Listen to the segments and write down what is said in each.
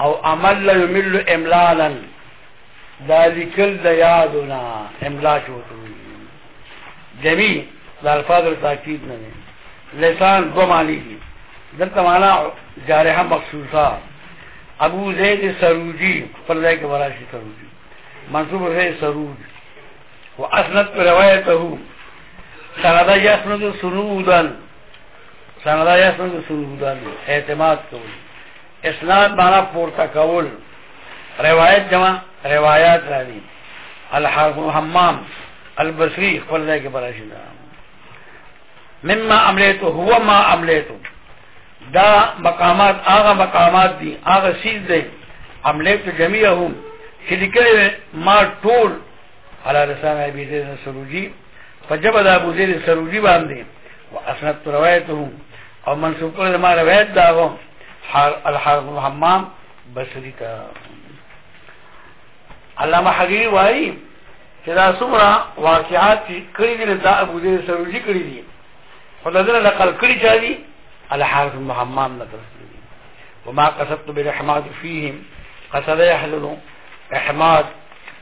او عمل لا يمل املالا دا لیکل د یادونه املا چوتو جمی د الفاظ تاکید نه لسان دو معنی دي دلته معنا جارحه مخصوصه ابو زید سروجی پر ځای کې وراشي سروجی منصوب زید سروج واسند روایته سردا یسند سنودن څنګه دا یا څنګه سرودان اعتماد کول اسناد معنا پورته کول روایت جمع روایت راځي الحرب الحمام البصری خپل ځای کې براشي دا مما عملیت هو ما عملیت دا مقامات هغه مقامات دي هغه سیز دي عملیت جميعهم چې لیکل ما ټول على لسان ابي زيد السروجي فجب د ابو زيد السروجي باندې واسنت روایته او منسوب کړل ما روایت دا و الحارث بن حمام بصری ته علامه حقیقی وایي چې دا څومره واقعات چې کړي دي دا ابو زيد السروجي کړي دي خدای دې نقل کړی چا دي الحارث بن حمام نقل کړی وما قصدت بالحماد فيهم قصد يحلل احماد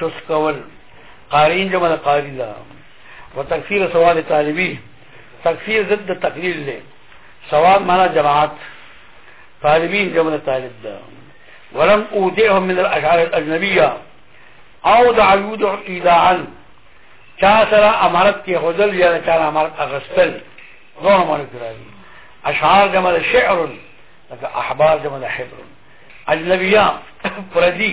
چس کول قارین جمع دا قاری دا و تکفیر سوال طالبی تکفیر ضد تقلیل لے سوال مانا جماعت طالبین جمع دا طالب دا ولم اودعهم من الاشعار الاجنبیہ او دا عیود ایداعا چا سرا امارت کی خودل یا چا امارت اغسطل دو امارت کرایی اشعار جمع دا شعر لکا احبار جمع دا حبر اجنبیہ پردی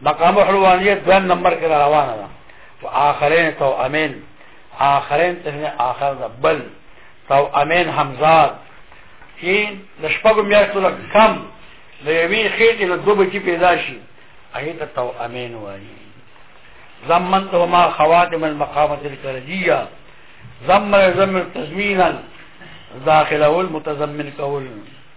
مقام حلوانیت دویم نمبر کې روانه ده تو آخرین تو امین آخرین تسنه آخر ده بل تو امین همزاد چې د شپږو میاشتو نه کم د یوې خېټې له دوه بچي پیدا شي هغې ته تو امین وایي زمنتهما خواتم المقامة الكرجية زمن زمن تزمينا داخله المتزمن كول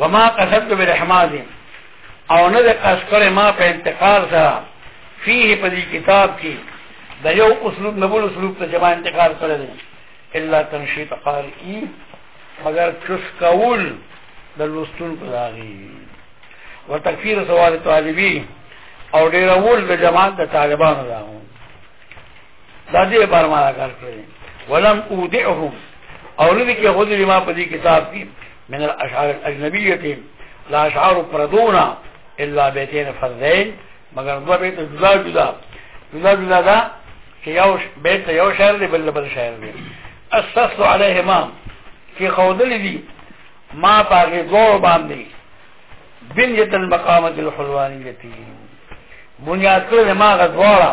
وما قصدت بالحماز او نه د قصد کړې ما په انتقال سره فيه په دې کتاب کې د یو اسلوب نه بل اسلوب ته جما انتقال کړی دی الا تنشیط قاری مگر چوس کول د لوستون په داغي وتکفیر سوال طالبی او ډیرول د جماعت د طالبانو داو دا دې بار ما کار کړی ولم اودعهم او لدی کې خود ما په دې کتاب کې من الاشعار الاجنبیه لا اشعار پردونا الا بیتین فرزین مگر دو بیت جدا جدا جدا جدا دا چې یو بیت یو شاعر دی بل بل شاعر دی اسس علیهما چې خودل دي ما پاګه دور باندې بنیت المقامت الحلوانیتی بنیاد کړل ما غزوارا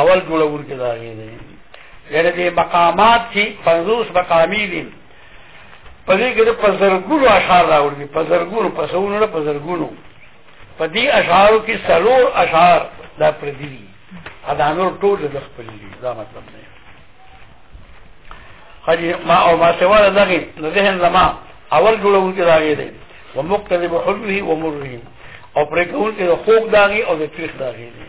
اول جوړول کې دا غي دی یعنی دې مقامات چې 50 مقامي دي په دې کې د پزرګونو اشعار راوړي پزرګونو پسونو نه پزرګونو په دې اشعارو کې سلور اشعار دا پر دې دي ادا نور ټول د خپل دي دا مطلب دی خدي ما او ما سوا دغه د ذهن زما اول جوړون کې راغی دی ومقتضب حلمه ومره او پرې کول کې د خوک داغي او د تاریخ داغي دی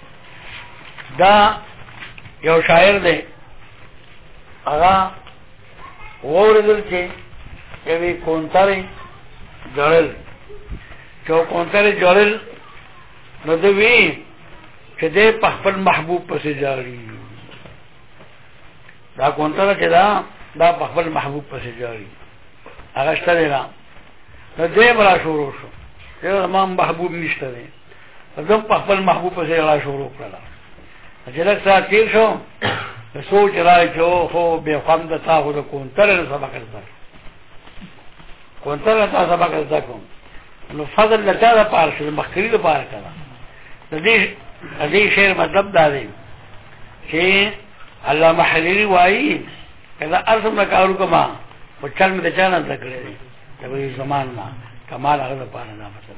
دا یو شاعر دی هغه ووردل چې یوې کونترې جړل چې کونترې جړل نو د وی چې د په خپل محبوب پسې جاری دا کونتره چې دا دا په خپل محبوب پسې جاری هغه شته نه نو دې برا شروع شو چې ما محبوب نشته زم په خپل محبوب په ځای را شروع کړل چې لږ ساعت تیر شو نو سوچ را چې او خو به خوند د تا خو د کونتر نه سبق زده کونتر نه تا سبق زده کوم نو فضل له چا د پاره شو مخکري د پاره کړه د دې د دې شعر مطلب دا دی چې علامه حلیلی وایي کله ارسم نه کارو کما په چل مې د چا نه ذکر دی دا به زمان نه کمال هغه د پاره نه فصل